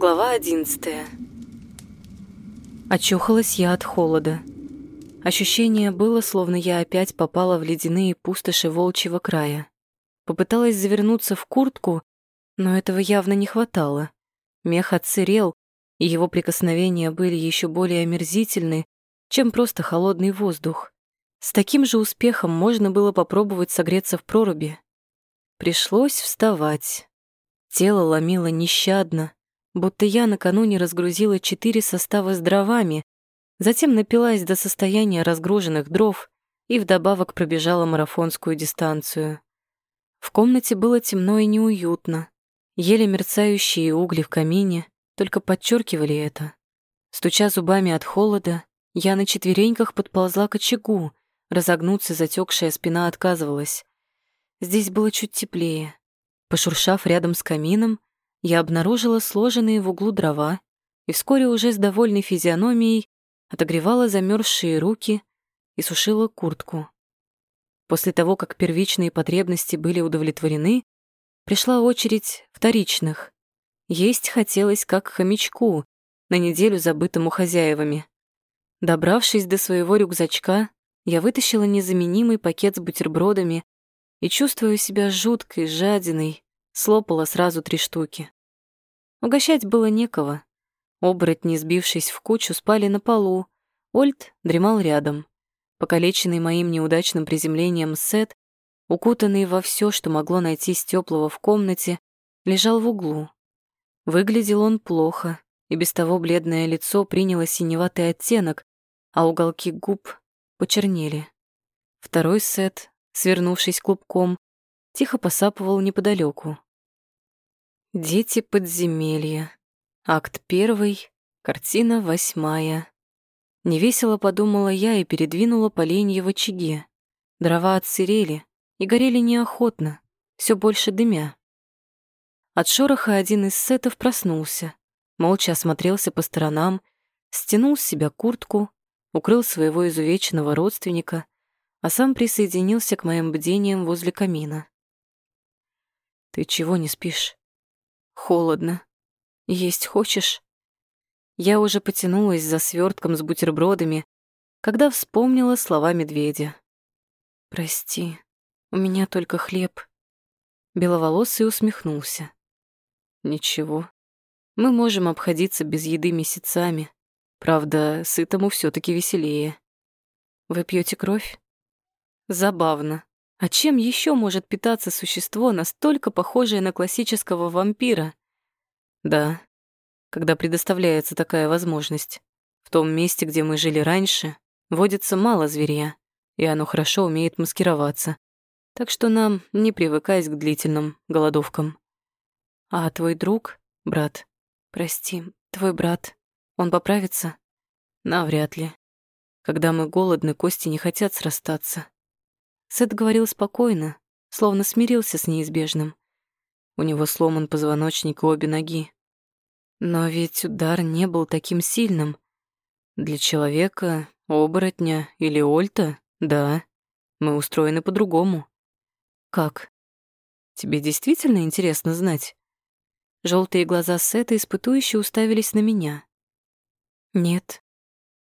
Глава одиннадцатая. Очухалась я от холода. Ощущение было, словно я опять попала в ледяные пустоши волчьего края. Попыталась завернуться в куртку, но этого явно не хватало. Мех отсырел, и его прикосновения были еще более омерзительны, чем просто холодный воздух. С таким же успехом можно было попробовать согреться в проруби. Пришлось вставать. Тело ломило нещадно, будто я накануне разгрузила четыре состава с дровами, затем напилась до состояния разгруженных дров и вдобавок пробежала марафонскую дистанцию. В комнате было темно и неуютно. Еле мерцающие угли в камине только подчеркивали это. Стуча зубами от холода, я на четвереньках подползла к очагу, разогнуться затекшая спина отказывалась. Здесь было чуть теплее. Пошуршав рядом с камином, я обнаружила сложенные в углу дрова и вскоре уже с довольной физиономией отогревала замерзшие руки и сушила куртку. После того, как первичные потребности были удовлетворены, пришла очередь вторичных. Есть хотелось как хомячку, на неделю забытому хозяевами. Добравшись до своего рюкзачка, я вытащила незаменимый пакет с бутербродами и, чувствуя себя жуткой, жадиной, слопала сразу три штуки. Угощать было некого. Оборотни, сбившись в кучу, спали на полу. Ольд дремал рядом. Покалеченный моим неудачным приземлением Сет, укутанный во все, что могло найтись теплого в комнате, лежал в углу. Выглядел он плохо, и без того бледное лицо приняло синеватый оттенок, а уголки губ почернели. Второй Сет свернувшись клубком, тихо посапывал неподалеку. Дети подземелья. Акт первый, картина восьмая. Невесело подумала я и передвинула поленья в очаге. Дрова отсырели и горели неохотно, все больше дымя. От шороха один из сетов проснулся, молча осмотрелся по сторонам, стянул с себя куртку, укрыл своего изувеченного родственника а сам присоединился к моим бдениям возле камина. «Ты чего не спишь?» «Холодно. Есть хочешь?» Я уже потянулась за свертком с бутербродами, когда вспомнила слова медведя. «Прости, у меня только хлеб». Беловолосый усмехнулся. «Ничего, мы можем обходиться без еды месяцами. Правда, сытому все таки веселее. Вы пьете кровь?» Забавно. А чем еще может питаться существо, настолько похожее на классического вампира? Да, когда предоставляется такая возможность. В том месте, где мы жили раньше, водится мало зверя, и оно хорошо умеет маскироваться. Так что нам не привыкать к длительным голодовкам. А твой друг, брат, прости, твой брат, он поправится? Навряд ли. Когда мы голодны, кости не хотят срастаться. Сет говорил спокойно, словно смирился с неизбежным. У него сломан позвоночник и обе ноги. Но ведь удар не был таким сильным. Для человека, оборотня или ольта, да, мы устроены по-другому. Как? Тебе действительно интересно знать? Желтые глаза Сета испытующе уставились на меня. Нет.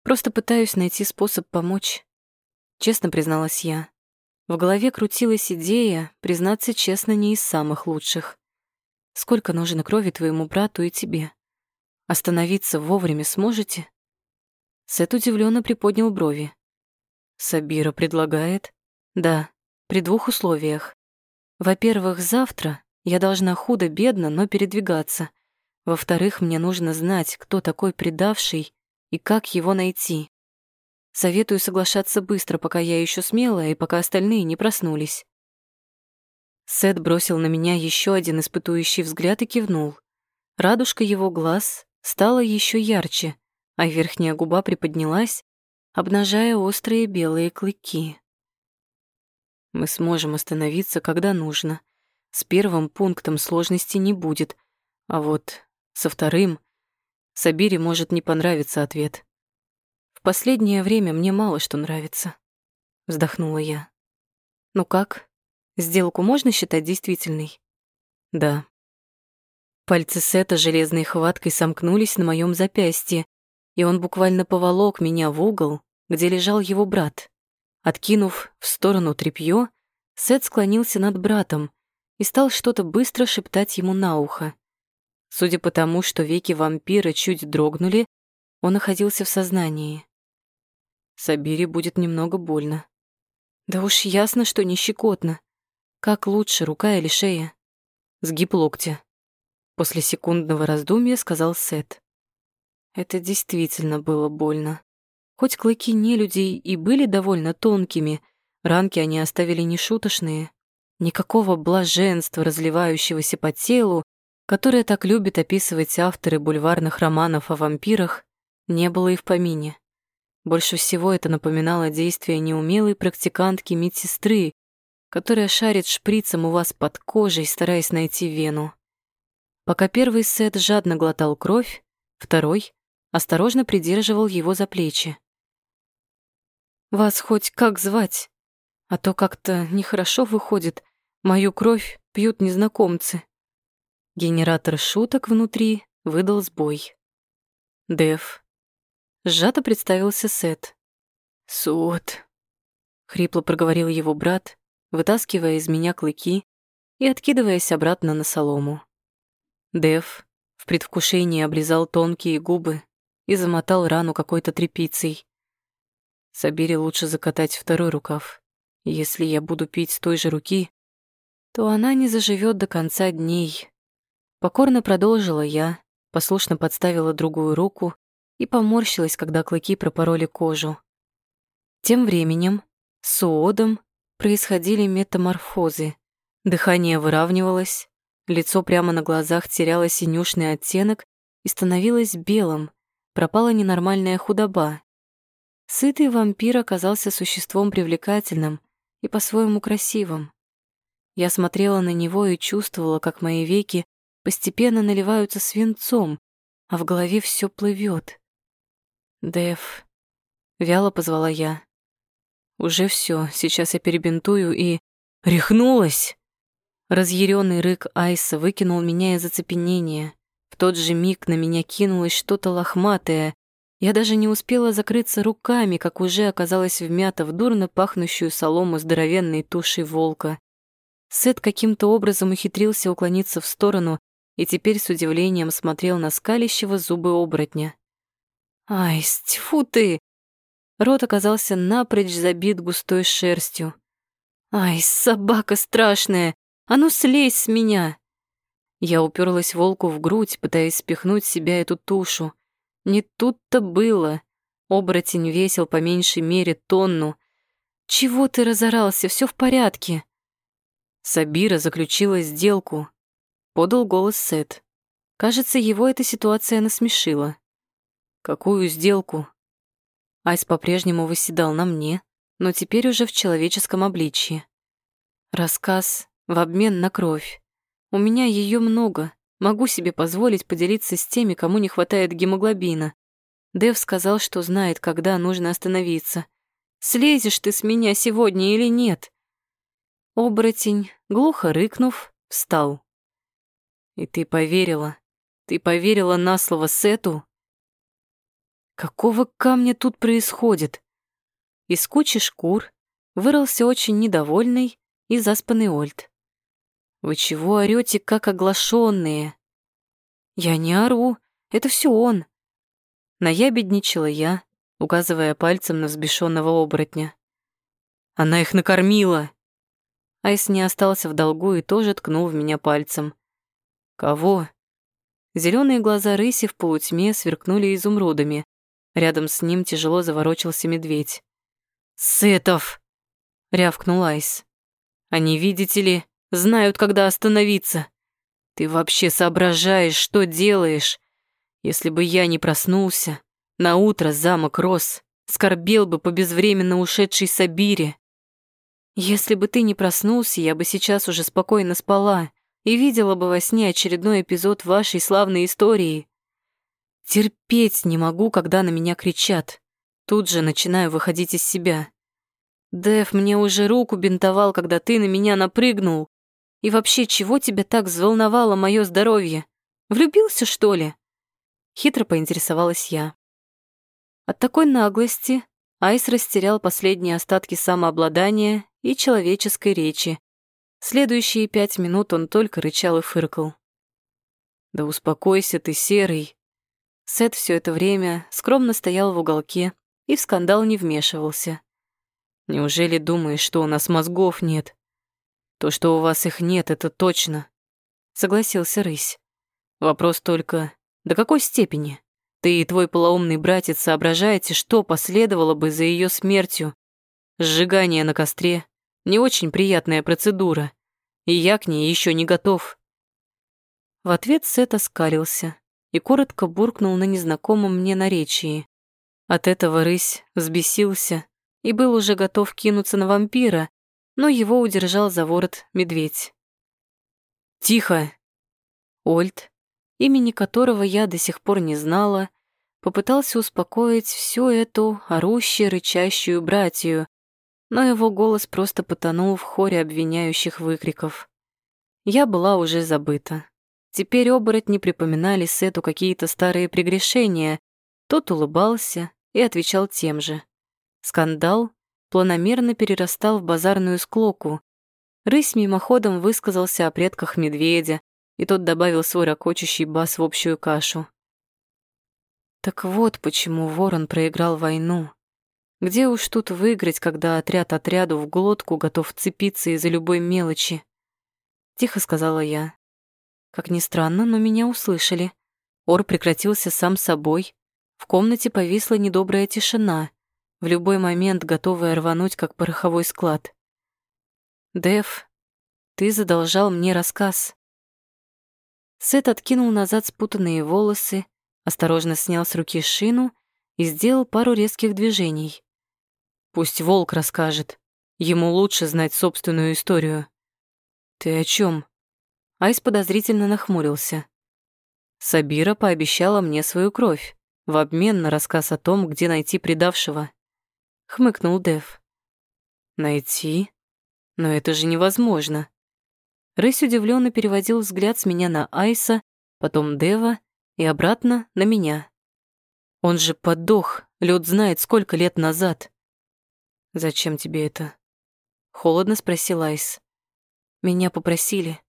Просто пытаюсь найти способ помочь. Честно призналась я. В голове крутилась идея, признаться честно, не из самых лучших. Сколько нужно крови твоему брату и тебе? Остановиться вовремя сможете? Сет удивленно приподнял брови. Сабира предлагает? Да, при двух условиях. Во-первых, завтра я должна худо-бедно, но передвигаться. Во-вторых, мне нужно знать, кто такой предавший и как его найти. Советую соглашаться быстро, пока я еще смелая и пока остальные не проснулись. Сет бросил на меня еще один испытующий взгляд и кивнул. Радужка его глаз стала еще ярче, а верхняя губа приподнялась, обнажая острые белые клыки. Мы сможем остановиться, когда нужно. С первым пунктом сложности не будет, а вот со вторым Сабире может не понравиться ответ. В последнее время мне мало что нравится, вздохнула я. Ну как? Сделку можно считать действительной? Да. Пальцы Сета железной хваткой сомкнулись на моем запястье, и он буквально поволок меня в угол, где лежал его брат. Откинув в сторону тряпьё, Сет склонился над братом и стал что-то быстро шептать ему на ухо. Судя по тому, что веки вампира чуть дрогнули, он находился в сознании. Сабире будет немного больно. Да уж ясно, что не щекотно. Как лучше, рука или шея? Сгиб локтя. После секундного раздумья сказал Сет. Это действительно было больно. Хоть клыки нелюдей и были довольно тонкими, ранки они оставили нешуточные. Никакого блаженства, разливающегося по телу, которое так любят описывать авторы бульварных романов о вампирах, не было и в помине. Больше всего это напоминало действие неумелой практикантки медсестры, которая шарит шприцем у вас под кожей, стараясь найти вену. Пока первый сет жадно глотал кровь, второй осторожно придерживал его за плечи. «Вас хоть как звать? А то как-то нехорошо выходит. Мою кровь пьют незнакомцы». Генератор шуток внутри выдал сбой. Дев. Сжато представился Сет. «Суд», — хрипло проговорил его брат, вытаскивая из меня клыки и откидываясь обратно на солому. Дев в предвкушении облизал тонкие губы и замотал рану какой-то тряпицей. Сабире лучше закатать второй рукав. Если я буду пить с той же руки, то она не заживет до конца дней. Покорно продолжила я, послушно подставила другую руку и поморщилась, когда клыки пропороли кожу. Тем временем с Уодом происходили метаморфозы. Дыхание выравнивалось, лицо прямо на глазах теряло синюшный оттенок и становилось белым, пропала ненормальная худоба. Сытый вампир оказался существом привлекательным и по-своему красивым. Я смотрела на него и чувствовала, как мои веки постепенно наливаются свинцом, а в голове все плывет. Дэв, вяло позвала я. Уже все, сейчас я перебинтую и... Рехнулась! Разъяренный рык Айса выкинул меня из оцепенения. В тот же миг на меня кинулось что-то лохматое. Я даже не успела закрыться руками, как уже оказалась вмята в дурно пахнущую солому здоровенной тушей волка. Сет каким-то образом ухитрился уклониться в сторону и теперь с удивлением смотрел на скалящего зубы оборотня. Ай, тьфу ты! Рот оказался напрочь забит густой шерстью. Ай, собака страшная! А ну слезь с меня! Я уперлась волку в грудь, пытаясь спихнуть себя эту тушу. Не тут-то было. Оборотень весил по меньшей мере тонну. Чего ты разорался? Все в порядке. Сабира заключила сделку. Подал голос Сет. Кажется, его эта ситуация насмешила. Какую сделку? Айс по-прежнему выседал на мне, но теперь уже в человеческом обличье. Рассказ в обмен на кровь. У меня ее много. Могу себе позволить поделиться с теми, кому не хватает гемоглобина. Дэв сказал, что знает, когда нужно остановиться. Слезешь ты с меня сегодня или нет? Оборотень, глухо рыкнув, встал. И ты поверила? Ты поверила на слово Сету? Какого камня тут происходит? Из кучи шкур вырвался очень недовольный и заспанный Ольд. «Вы чего орёте, как оглашённые?» «Я не ору, это всё он». Наябедничала я, указывая пальцем на взбешённого оборотня. «Она их накормила!» Айс не остался в долгу и тоже ткнул в меня пальцем. «Кого?» Зелёные глаза рыси в полутьме сверкнули изумрудами, Рядом с ним тяжело заворочился медведь. «Сетов!» — рявкнул Айс. «Они, видите ли, знают, когда остановиться. Ты вообще соображаешь, что делаешь? Если бы я не проснулся, на утро замок рос, скорбел бы по безвременно ушедшей Сабире. Если бы ты не проснулся, я бы сейчас уже спокойно спала и видела бы во сне очередной эпизод вашей славной истории. Терпеть не могу, когда на меня кричат. Тут же начинаю выходить из себя. Дэв мне уже руку бинтовал, когда ты на меня напрыгнул. И вообще, чего тебя так взволновало мое здоровье? Влюбился, что ли?» Хитро поинтересовалась я. От такой наглости Айс растерял последние остатки самообладания и человеческой речи. Следующие пять минут он только рычал и фыркал. «Да успокойся ты, серый!» Сет все это время скромно стоял в уголке и в скандал не вмешивался. «Неужели думаешь, что у нас мозгов нет?» «То, что у вас их нет, это точно», — согласился Рысь. «Вопрос только, до какой степени?» Ты и твой полоумный братец соображаете, что последовало бы за ее смертью. Сжигание на костре — не очень приятная процедура, и я к ней еще не готов». В ответ Сет оскалился и коротко буркнул на незнакомом мне наречии. От этого рысь взбесился и был уже готов кинуться на вампира, но его удержал за ворот медведь. «Тихо!» Ольд, имени которого я до сих пор не знала, попытался успокоить всю эту орущую, рычащую братью, но его голос просто потонул в хоре обвиняющих выкриков. Я была уже забыта. Теперь оборотни припоминали Сету какие-то старые прегрешения. Тот улыбался и отвечал тем же. Скандал планомерно перерастал в базарную склоку. Рысь мимоходом высказался о предках медведя, и тот добавил свой ракочущий бас в общую кашу. Так вот почему Ворон проиграл войну. Где уж тут выиграть, когда отряд отряду в глотку готов цепиться из-за любой мелочи? Тихо сказала я. Как ни странно, но меня услышали. Ор прекратился сам собой. В комнате повисла недобрая тишина, в любой момент готовая рвануть, как пороховой склад. «Дэв, ты задолжал мне рассказ. Сет откинул назад спутанные волосы, осторожно снял с руки шину и сделал пару резких движений. «Пусть волк расскажет. Ему лучше знать собственную историю». «Ты о чем? Айс подозрительно нахмурился. Сабира пообещала мне свою кровь в обмен на рассказ о том, где найти предавшего. Хмыкнул Дев. «Найти? Но это же невозможно. Рысь удивленно переводил взгляд с меня на Айса, потом Дева и обратно на меня. Он же подох, лед знает, сколько лет назад. «Зачем тебе это?» Холодно спросил Айс. Меня попросили.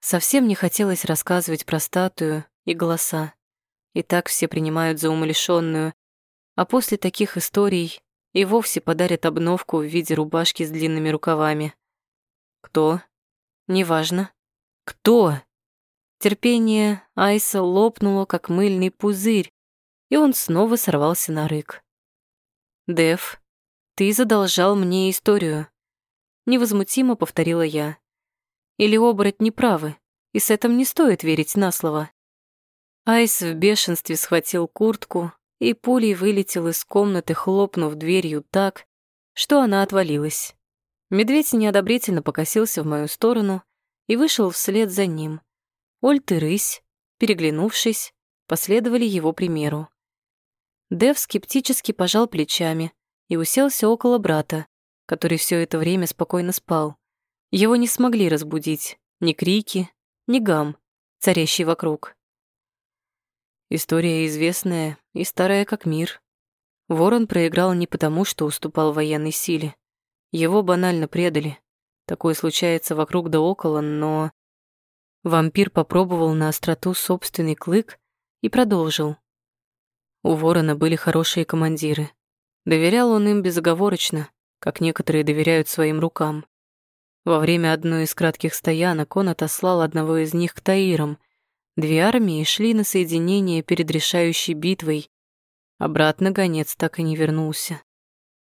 Совсем не хотелось рассказывать про статую и голоса. И так все принимают за умалишённую, а после таких историй и вовсе подарят обновку в виде рубашки с длинными рукавами. Кто? Неважно. Кто? Терпение Айса лопнуло, как мыльный пузырь, и он снова сорвался на рык. «Дэв, ты задолжал мне историю», — невозмутимо повторила я. «Или оборотни правы, и с этим не стоит верить на слово». Айс в бешенстве схватил куртку и пулей вылетел из комнаты, хлопнув дверью так, что она отвалилась. Медведь неодобрительно покосился в мою сторону и вышел вслед за ним. Ольт и рысь, переглянувшись, последовали его примеру. Дев скептически пожал плечами и уселся около брата, который все это время спокойно спал. Его не смогли разбудить ни крики, ни гам, царящий вокруг. История известная и старая как мир. Ворон проиграл не потому, что уступал военной силе, его банально предали. Такое случается вокруг да около, но... Вампир попробовал на остроту собственный клык и продолжил. У ворона были хорошие командиры. Доверял он им безоговорочно, как некоторые доверяют своим рукам. Во время одной из кратких стоянок он отослал одного из них к Таирам. Две армии шли на соединение перед решающей битвой. Обратно гонец так и не вернулся.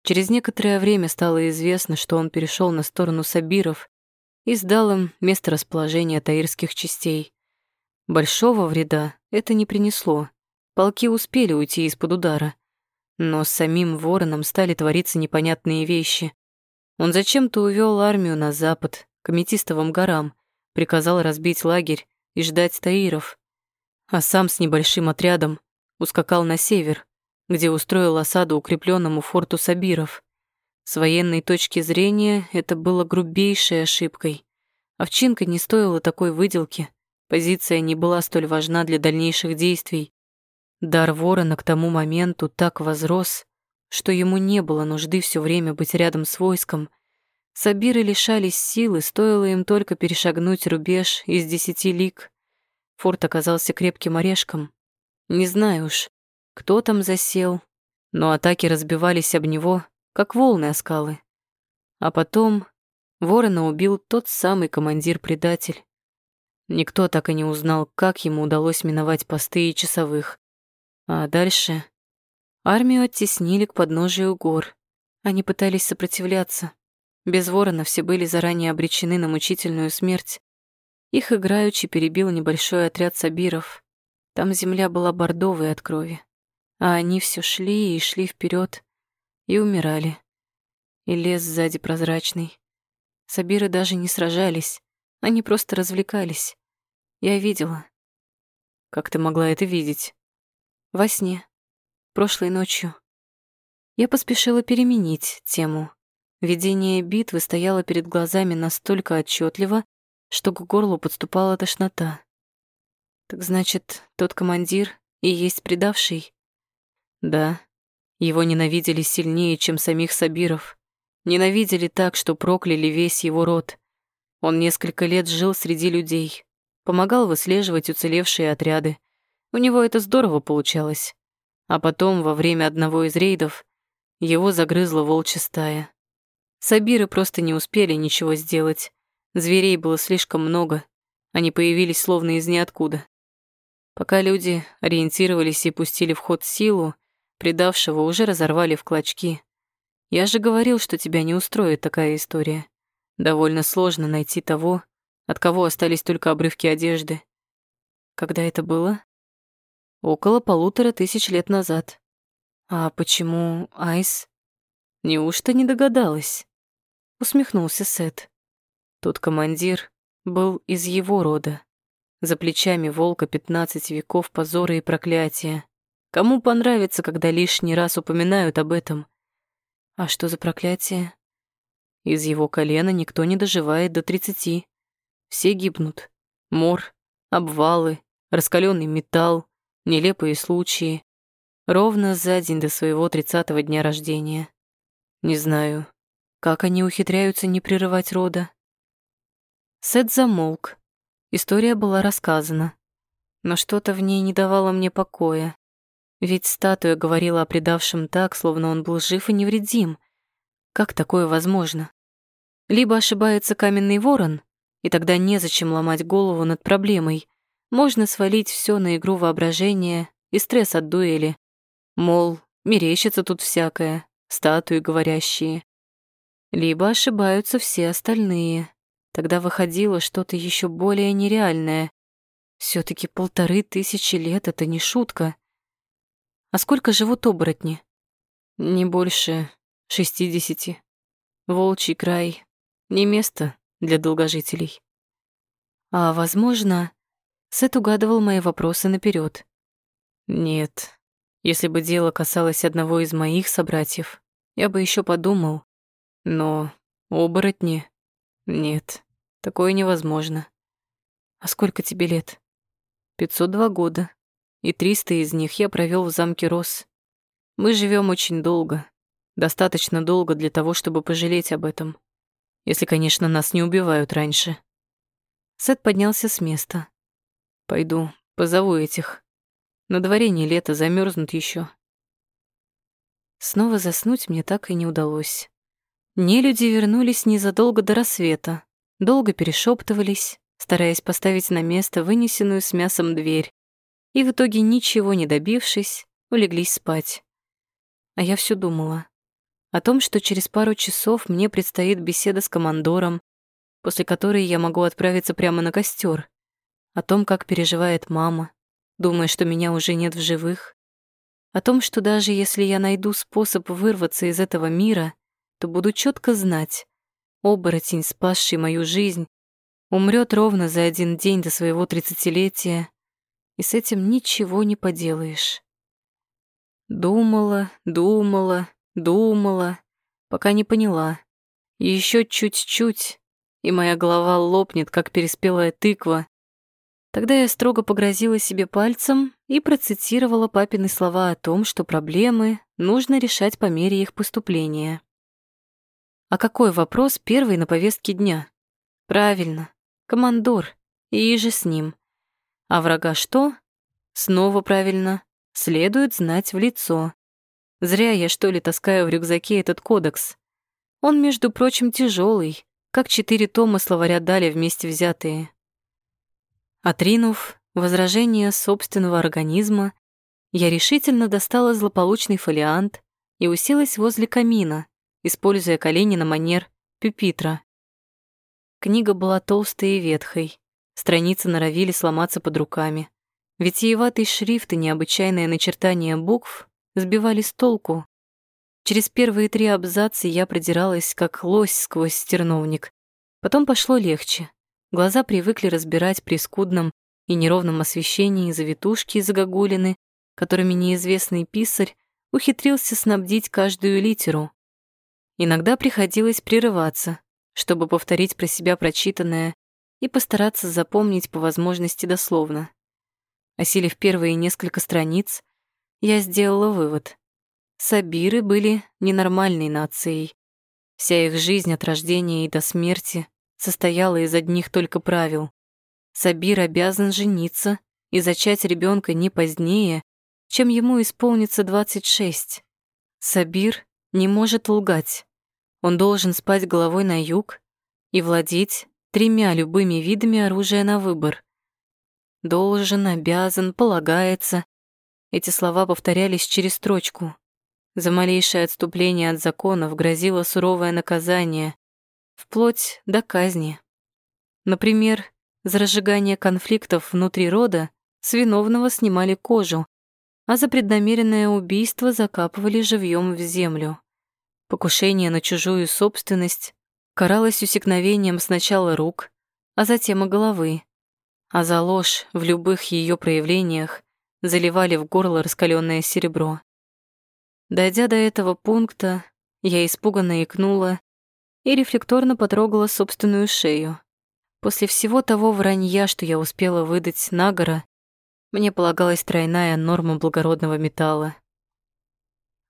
Через некоторое время стало известно, что он перешел на сторону Сабиров и сдал им место расположения таирских частей. Большого вреда это не принесло. Полки успели уйти из-под удара. Но с самим вороном стали твориться непонятные вещи. Он зачем-то увел армию на запад, к Аметистовым горам, приказал разбить лагерь и ждать таиров, а сам с небольшим отрядом ускакал на север, где устроил осаду укрепленному форту Сабиров. С военной точки зрения это было грубейшей ошибкой. Овчинка не стоила такой выделки, Позиция не была столь важна для дальнейших действий. Дар ворона к тому моменту так возрос, что ему не было нужды все время быть рядом с войском. Сабиры лишались силы, стоило им только перешагнуть рубеж из десяти лиг. Форт оказался крепким орешком. Не знаю уж, кто там засел, но атаки разбивались об него, как волны о скалы. А потом ворона убил тот самый командир-предатель. Никто так и не узнал, как ему удалось миновать посты и часовых. А дальше армию оттеснили к подножию гор. Они пытались сопротивляться. Без ворона все были заранее обречены на мучительную смерть. Их играючи перебил небольшой отряд сабиров. Там земля была бордовой от крови. А они все шли и шли вперед и умирали. И лес сзади прозрачный. Сабиры даже не сражались, они просто развлекались. Я видела. Как ты могла это видеть? Во сне. Прошлой ночью. Я поспешила переменить тему. Видение битвы стояло перед глазами настолько отчетливо, что к горлу подступала тошнота. Так значит, тот командир и есть предавший? Да. Его ненавидели сильнее, чем самих Сабиров. Ненавидели так, что прокляли весь его род. Он несколько лет жил среди людей, помогал выслеживать уцелевшие отряды. У него это здорово получалось. А потом, во время одного из рейдов, его загрызла волчья стая. Сабиры просто не успели ничего сделать. Зверей было слишком много. Они появились словно из ниоткуда. Пока люди ориентировались и пустили в ход силу, предавшего уже разорвали в клочки. Я же говорил, что тебя не устроит такая история. Довольно сложно найти того, от кого остались только обрывки одежды. Когда это было? Около полутора тысяч лет назад. А почему Айс? Неужто не догадалась? Усмехнулся Сет. Тот командир был из его рода. За плечами волка пятнадцать веков позора и проклятия. Кому понравится, когда лишний раз упоминают об этом? А что за проклятие? Из его колена никто не доживает до тридцати. Все гибнут. Мор, обвалы, раскаленный металл, нелепые случаи. Ровно за день до своего тридцатого дня рождения. Не знаю, как они ухитряются не прерывать рода. Сет замолк. История была рассказана. Но что-то в ней не давало мне покоя. Ведь статуя говорила о предавшем так, словно он был жив и невредим. Как такое возможно? Либо ошибается каменный ворон, и тогда незачем ломать голову над проблемой. Можно свалить все на игру воображения и стресс от дуэли. Мол, мерещится тут всякое, статуи говорящие. Либо ошибаются все остальные. Тогда выходило что-то еще более нереальное. все таки полторы тысячи лет — это не шутка. А сколько живут оборотни? Не больше шестидесяти. Волчий край — не место для долгожителей. А, возможно, Сет угадывал мои вопросы наперед. Нет, если бы дело касалось одного из моих собратьев, я бы еще подумал. Но оборотни... Нет, такое невозможно. А сколько тебе лет? Пятьсот два года и 300 из них я провел в замке Рос. Мы живем очень долго, достаточно долго для того, чтобы пожалеть об этом. Если, конечно, нас не убивают раньше. Сет поднялся с места. Пойду, позову этих. На дворе не лето, замерзнут еще. Снова заснуть мне так и не удалось. Нелюди вернулись незадолго до рассвета, долго перешептывались, стараясь поставить на место вынесенную с мясом дверь, и в итоге, ничего не добившись, улеглись спать. А я все думала о том, что через пару часов мне предстоит беседа с командором, после которой я могу отправиться прямо на костер, о том, как переживает мама, думая, что меня уже нет в живых, о том, что даже если я найду способ вырваться из этого мира, то буду четко знать, оборотень, спасший мою жизнь, умрет ровно за один день до своего тридцатилетия, и с этим ничего не поделаешь. Думала, думала, думала, пока не поняла. Еще чуть-чуть, и моя голова лопнет, как переспелая тыква. Тогда я строго погрозила себе пальцем и процитировала папины слова о том, что проблемы нужно решать по мере их поступления. А какой вопрос первый на повестке дня? Правильно, командор, и же с ним. А врага что? Снова правильно, следует знать в лицо. Зря я, что ли, таскаю в рюкзаке этот кодекс. Он, между прочим, тяжелый, как четыре тома словаря дали вместе взятые. Отринув возражение собственного организма, я решительно достала злополучный фолиант и уселась возле камина, используя колени на манер пюпитра. Книга была толстой и ветхой, страницы норовили сломаться под руками. Витиеватый шрифт и необычайное начертание букв сбивали с толку. Через первые три абзаца я продиралась, как лось сквозь стерновник. Потом пошло легче. Глаза привыкли разбирать при скудном и неровном освещении завитушки и загогулины, которыми неизвестный писарь ухитрился снабдить каждую литеру. Иногда приходилось прерываться, чтобы повторить про себя прочитанное и постараться запомнить по возможности дословно. Осилив первые несколько страниц, я сделала вывод. Сабиры были ненормальной нацией. Вся их жизнь от рождения и до смерти состояла из одних только правил. Сабир обязан жениться и зачать ребенка не позднее, чем ему исполнится 26. Сабир не может лгать. Он должен спать головой на юг и владеть тремя любыми видами оружия на выбор. Должен, обязан, полагается. Эти слова повторялись через строчку. За малейшее отступление от законов грозило суровое наказание, вплоть до казни. Например, за разжигание конфликтов внутри рода с виновного снимали кожу, а за преднамеренное убийство закапывали живьем в землю. Покушение на чужую собственность каралось усекновением сначала рук, а затем и головы, а за ложь в любых ее проявлениях заливали в горло раскаленное серебро. Дойдя до этого пункта, я испуганно икнула и рефлекторно потрогала собственную шею. После всего того вранья, что я успела выдать Нагора, мне полагалась тройная норма благородного металла.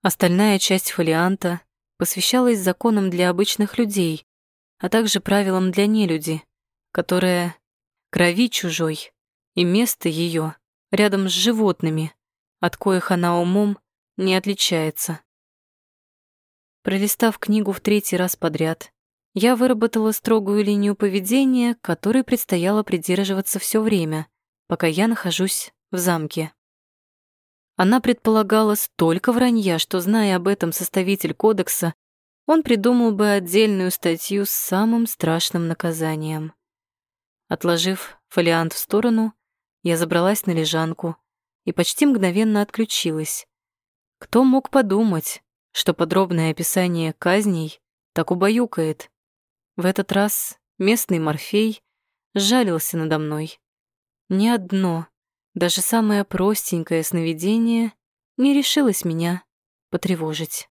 Остальная часть фолианта посвящалась законам для обычных людей, а также правилам для нелюди, которая крови чужой и место ее рядом с животными, от коих она умом не отличается. Пролистав книгу в третий раз подряд, я выработала строгую линию поведения, которой предстояло придерживаться все время, пока я нахожусь в замке. Она предполагала столько вранья, что, зная об этом составитель кодекса, он придумал бы отдельную статью с самым страшным наказанием. Отложив фолиант в сторону, я забралась на лежанку и почти мгновенно отключилась. Кто мог подумать, что подробное описание казней так убаюкает. В этот раз местный Морфей жалился надо мной. Ни одно, даже самое простенькое сновидение не решилось меня потревожить.